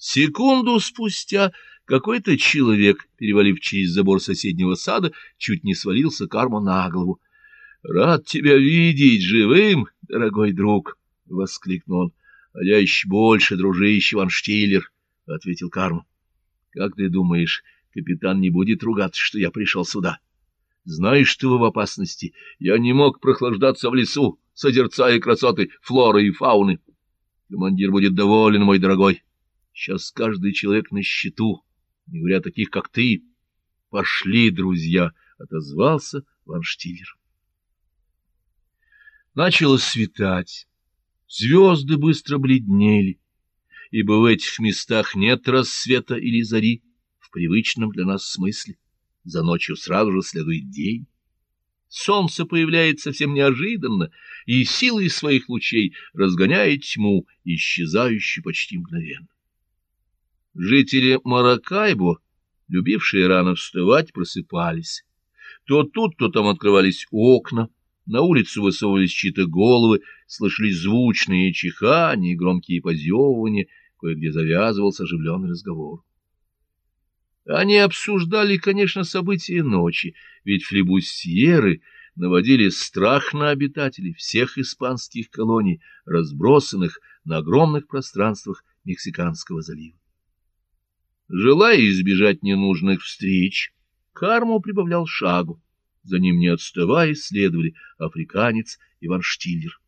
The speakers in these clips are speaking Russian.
Секунду спустя какой-то человек, перевалив через забор соседнего сада, чуть не свалился карма на голову. — Рад тебя видеть живым, дорогой друг! — воскликнул он. — А я еще больше, дружище Ван Штиллер, — ответил карма. — Как ты думаешь, капитан не будет ругаться, что я пришел сюда? Знаешь, что вы в опасности? Я не мог прохлаждаться в лесу, созерцая красоты флоры и фауны. Командир будет доволен, мой дорогой. — Сейчас каждый человек на счету, не говоря таких, как ты. Пошли, друзья, — отозвался Ван Штиллер. Начало светать. Звезды быстро бледнели, ибо в этих местах нет рассвета или зари в привычном для нас смысле. За ночью сразу же следует день. Солнце появляется совсем неожиданно и силой своих лучей разгоняет тьму, исчезающую почти мгновенно. Жители Маракайбо, любившие рано вставать, просыпались. То тут, то там открывались окна, на улицу высовывались чьи-то головы, слышались звучные чихания и громкие позевывания, кое-где завязывался оживленный разговор. Они обсуждали, конечно, события ночи, ведь флебусьеры наводили страх на обитателей всех испанских колоний, разбросанных на огромных пространствах Мексиканского залива. Желая избежать ненужных встреч, Карму прибавлял шагу. За ним, не отставая, следовали африканец и Штиллер.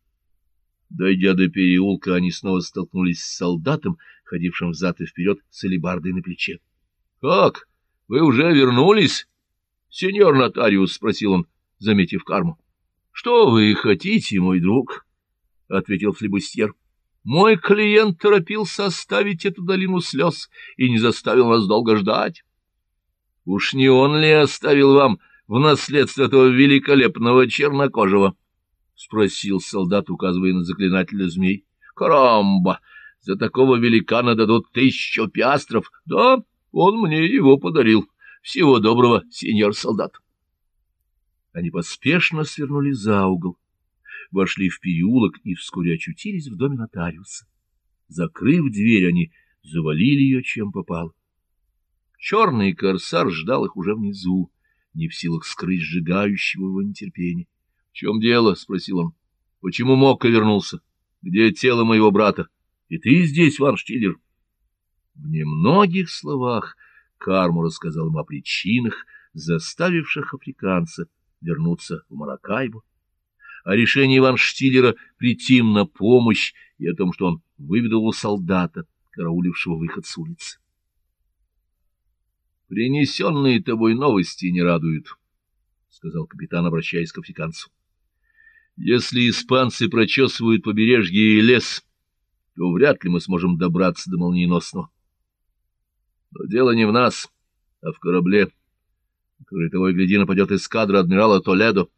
Дойдя до переулка, они снова столкнулись с солдатом, ходившим взад и вперед с алебардой на плече. — Как? Вы уже вернулись? — Сеньор нотариус, — спросил он, заметив карму. — Что вы хотите, мой друг? — ответил флебустьер. Мой клиент торопился оставить эту долину слез и не заставил нас долго ждать. Уж не он ли оставил вам в наследство этого великолепного чернокожего? — спросил солдат, указывая на заклинателя змей. — Карамба! За такого великана дадут тысячу пиастров. Да, он мне его подарил. Всего доброго, сеньор солдат. Они поспешно свернули за угол вошли в переулок и вскоре очутились в доме нотариуса. Закрыв дверь, они завалили ее, чем попал. Черный корсар ждал их уже внизу, не в силах скрыть сжигающего его нетерпения. — В чем дело? — спросил он. — Почему Мокко вернулся? Где тело моего брата? И ты здесь, Ван Штиллер? В немногих словах Карму рассказал им о причинах, заставивших африканца вернуться в Маракайбу о решении Иван Штиллера прийти им на помощь и о том, что он выведал солдата, караулившего выход с улицы. «Принесенные тобой новости не радуют», — сказал капитан, обращаясь к африканцу. «Если испанцы прочесывают побережье и лес, то вряд ли мы сможем добраться до молниеносного. Но дело не в нас, а в корабле, который того и гляди нападет эскадра адмирала Толедо.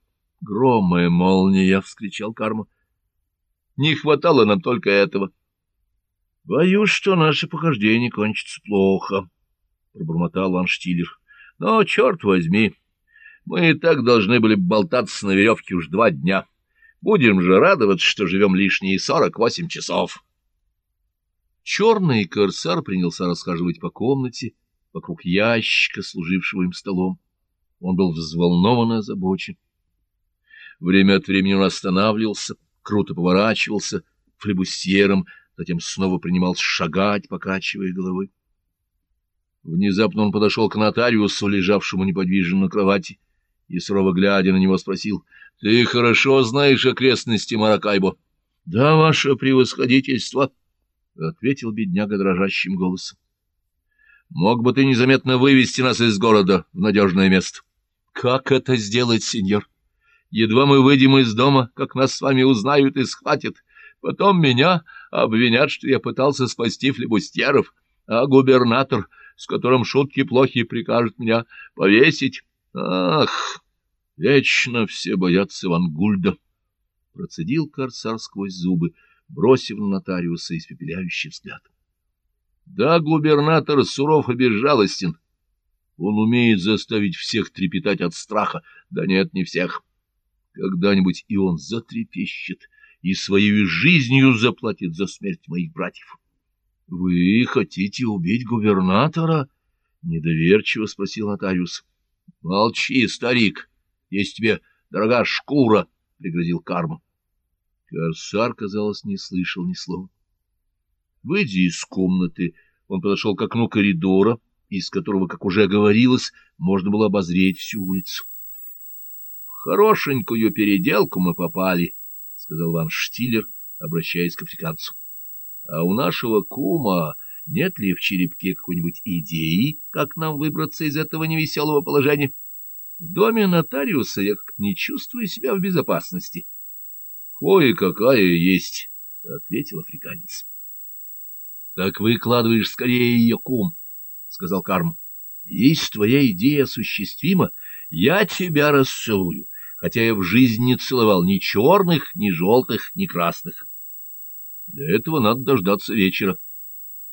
Гром и молния! — вскричал Карма. — Не хватало нам только этого. — Боюсь, что наше похождение кончится плохо, — пробормотал Ван Штиллер. — Но, черт возьми, мы и так должны были болтаться на веревке уж два дня. Будем же радоваться, что живем лишние сорок восемь часов. Черный корсар принялся расхаживать по комнате, вокруг ящика, служившего им столом. Он был взволнован и озабочен. Время от времени он останавливался, круто поворачивался флебусьером, затем снова принимал шагать, покачивая головой. Внезапно он подошел к нотариусу, лежавшему неподвижно на кровати, и, сурово глядя на него, спросил, — Ты хорошо знаешь окрестности Маракайбо? — Да, ваше превосходительство, — ответил бедняга дрожащим голосом. — Мог бы ты незаметно вывести нас из города в надежное место? — Как это сделать, сеньор? — Едва мы выйдем из дома, как нас с вами узнают и схватят. Потом меня обвинят, что я пытался спасти флебустьеров, а губернатор, с которым шутки плохие, прикажет меня повесить. Ах, вечно все боятся Вангульда! Процедил корсар сквозь зубы, бросив на нотариуса испепеляющий взгляд. Да, губернатор суров и безжалостен. Он умеет заставить всех трепетать от страха. Да нет, не всех. Когда-нибудь и он затрепещет и своей жизнью заплатит за смерть моих братьев. — Вы хотите убить губернатора? — недоверчиво спросил нотариус. — Молчи, старик, если тебе дорога шкура, — пригрозил карма. Корсар, казалось, не слышал ни слова. Выйдя из комнаты, он подошел к окну коридора, из которого, как уже говорилось, можно было обозреть всю улицу. — хорошенькую переделку мы попали, — сказал Ван Штиллер, обращаясь к африканцу. — А у нашего кума нет ли в черепке какой-нибудь идеи, как нам выбраться из этого невеселого положения? В доме нотариуса я как не чувствую себя в безопасности. — Кое-какая есть, — ответил африканец. — Так выкладываешь скорее ее, кум, — сказал Карм. — Есть твоя идея осуществима, я тебя расцелую, хотя я в жизни не целовал ни черных, ни желтых, ни красных. Для этого надо дождаться вечера.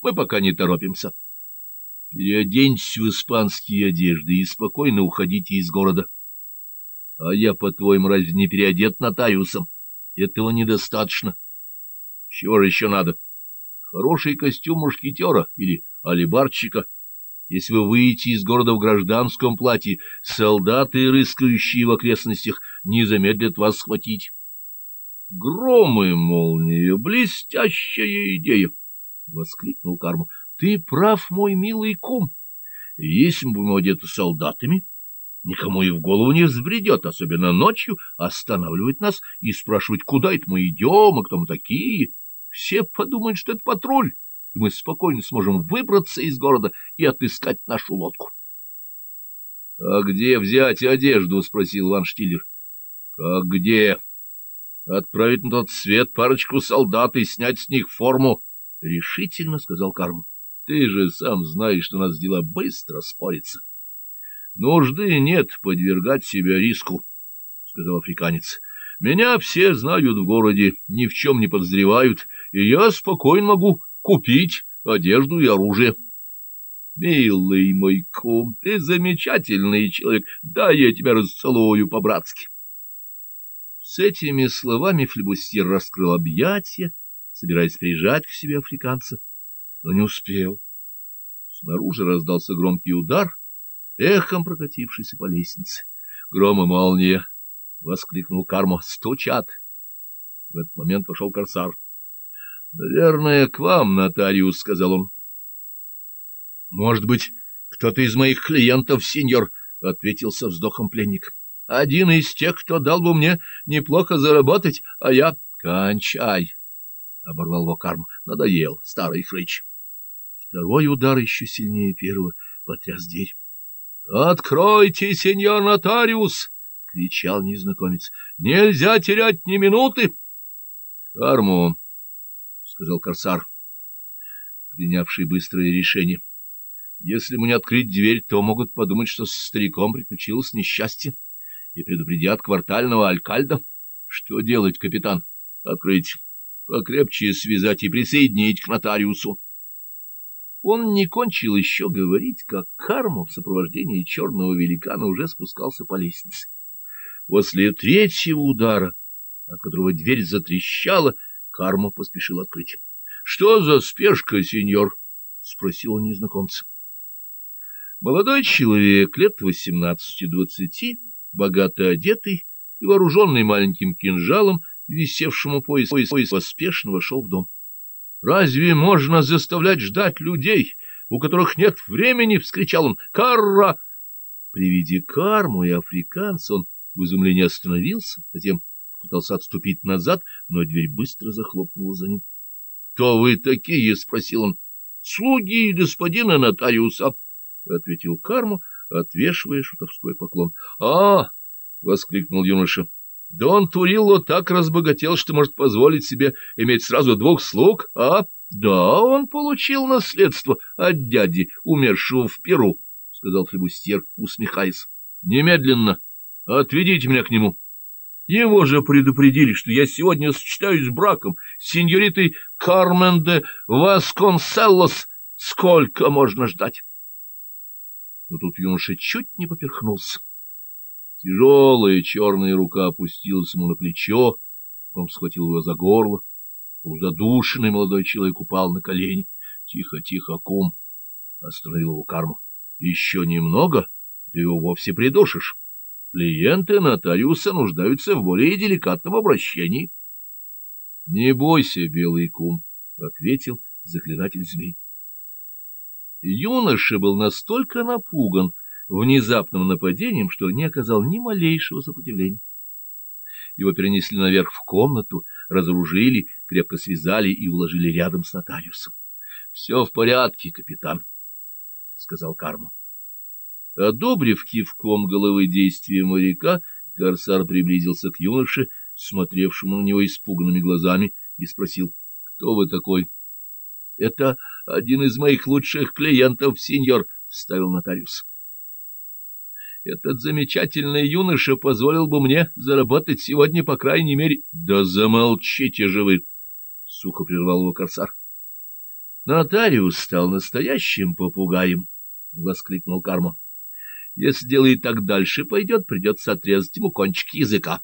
Мы пока не торопимся. Переоденьтесь в испанские одежды и спокойно уходите из города. А я, по-твоему, разве не переодет нотариусом? Этого недостаточно. Чего же еще надо? — хороший костюм мушкетера или алибарщика. Если вы выйдете из города в гражданском платье, солдаты, рыскающие в окрестностях, не замедлят вас схватить. — Гром и молния! Блестящая идея! — воскликнул Карму. — Ты прав, мой милый кум. Если мы будем одеты солдатами, никому и в голову не взбредет, особенно ночью, останавливать нас и спрашивать, куда это мы идем и кто мы такие. — все подумают, что это патруль, и мы спокойно сможем выбраться из города и отыскать нашу лодку. — А где взять одежду? — спросил Ван Штиллер. — Как где? — Отправить на тот свет парочку солдат и снять с них форму, — решительно сказал Карм. — Ты же сам знаешь, что у нас дела быстро спорятся. — Нужды нет подвергать себя риску, — сказал африканец. Меня все знают в городе, ни в чем не подозревают, и я спокойно могу купить одежду и оружие. Милый мой кум, ты замечательный человек, да я тебя расцелую по-братски. С этими словами флебустьер раскрыл объятия, собираясь прижать к себе африканца, но не успел. Снаружи раздался громкий удар, эхом прокатившийся по лестнице. Гром и молния — воскликнул Кармо. — Стучат! В этот момент вошел корсар. — Наверное, к вам, нотариус, — сказал он. — Может быть, кто-то из моих клиентов, сеньор, — ответил со вздохом пленник. — Один из тех, кто дал бы мне неплохо заработать, а я... — Кончай! — оборвал его Надоел, старый хрыч. Второй удар еще сильнее первого потряс дверь. — Откройте, сеньор нотариус! — кричал незнакомец. — Нельзя терять ни минуты! — Карму, — сказал корсар, принявший быстрое решение. — Если ему не открыть дверь, то могут подумать, что с стариком приключилось несчастье, и предупредят квартального алькальда. Что делать, капитан? Открыть, покрепче связать и присоединить к нотариусу. Он не кончил еще говорить, как Карму в сопровождении черного великана уже спускался по лестнице. После третьего удара, от которого дверь затрещала, Карма поспешил открыть. — Что за спешка, сеньор? — спросил он незнакомца. Молодой человек, лет восемнадцати-двадцати, богато одетый и вооруженный маленьким кинжалом, висевшим у пояса, поспешно вошел в дом. — Разве можно заставлять ждать людей, у которых нет времени? — вскричал он. — Карра! При виде карму и африканца он в изумлении остановился, затем пытался отступить назад, но дверь быстро захлопнула за ним. — Кто вы такие? — спросил он. — Слуги господина нотариуса, — ответил Карму, отвешивая шутовской поклон. — А! — воскликнул юноша. — Дон Турилло так разбогател, что может позволить себе иметь сразу двух слуг, а? Да, он получил наследство от дяди, умершего в Перу, — сказал флебустьер, усмехаясь. — Немедленно! — Отведите меня к нему. Его же предупредили, что я сегодня сочетаюсь с браком с сеньоритой Кармен де Васконселлос. Сколько можно ждать? Но тут юноша чуть не поперхнулся. Тяжелая черная рука опустилась ему на плечо, потом схватил его за горло. Полузадушенный молодой человек упал на колени. — Тихо, тихо, кум, — остановил его карму. — Еще немного, ты его вовсе придушишь. Клиенты нотариуса нуждаются в более деликатном обращении. — Не бойся, белый кум, — ответил заклинатель змей. Юноша был настолько напуган внезапным нападением, что не оказал ни малейшего сопротивления. Его перенесли наверх в комнату, разоружили, крепко связали и уложили рядом с нотариусом. — Все в порядке, капитан, — сказал Карму. Одобрив кивком головы действия моряка, корсар приблизился к юноше, смотревшему на него испуганными глазами, и спросил, — Кто вы такой? — Это один из моих лучших клиентов, сеньор, — вставил нотариус. — Этот замечательный юноша позволил бы мне заработать сегодня, по крайней мере... — Да замолчите же вы! — сухо прервал его корсар. Нотариус стал настоящим попугаем, — воскликнул Карма. — Если дело и так дальше пойдет, придется отрезать ему кончик языка.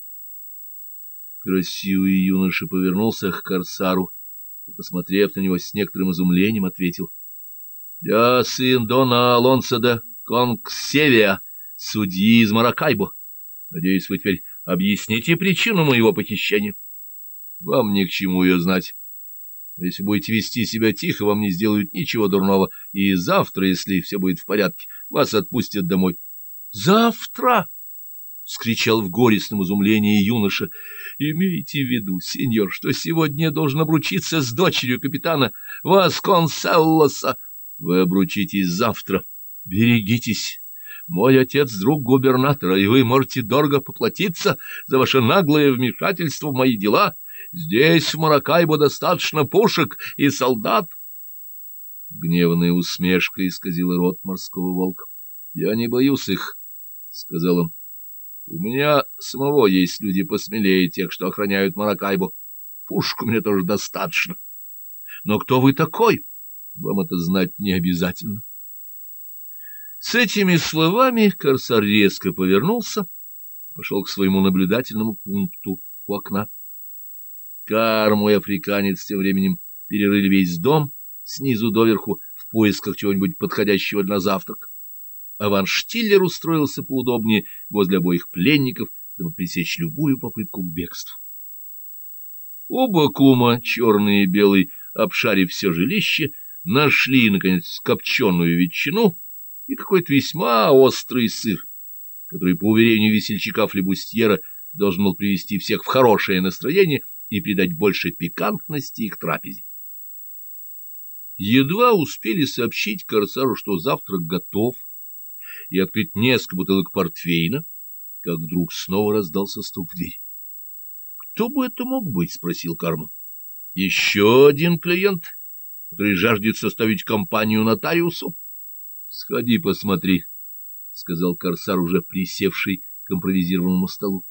Красивый юноша повернулся к корсару и, посмотрев на него с некоторым изумлением, ответил. — Я сын Дона Алонсо де Конгсевия, судьи из Маракайбо. Надеюсь, вы теперь объясните причину моего похищения. Вам ни к чему ее знать. Если будете вести себя тихо, вам не сделают ничего дурного, и завтра, если все будет в порядке, вас отпустят домой. — Завтра! — вскричал в горестном изумлении юноша. — Имейте в виду, сеньор, что сегодня должен обручиться с дочерью капитана Васконселлоса. Вы обручитесь завтра. Берегитесь. Мой отец — друг губернатора, и вы можете дорого поплатиться за ваше наглое вмешательство в мои дела. — Здесь, в Маракайбо, достаточно пушек и солдат. Гневная усмешка исказила рот морского волка. — Я не боюсь их, — сказал он. — У меня самого есть люди посмелее тех, что охраняют Маракайбо. Пушек у меня тоже достаточно. Но кто вы такой? Вам это знать не обязательно. С этими словами корсар резко повернулся и пошел к своему наблюдательному пункту у окна. Карму и африканец тем временем перерыли весь дом снизу доверху в поисках чего-нибудь подходящего на завтрак. А Ван Штиллер устроился поудобнее возле обоих пленников, дабы пресечь любую попытку к бегству. Оба кума, черный и белый, обшарив все жилище, нашли, наконец, копченую ветчину и какой-то весьма острый сыр, который, по уверению весельчака Флебустьера, должен был привести всех в хорошее настроение — и придать больше пикантности их трапезе. Едва успели сообщить Корсару, что завтрак готов, и открыть несколько бутылок портвейна, как вдруг снова раздался стук в дверь. — Кто бы это мог быть? — спросил Карма. — Еще один клиент, который жаждет составить компанию нотариусу? — Сходи посмотри, — сказал Корсар, уже присевший к импровизированному столу.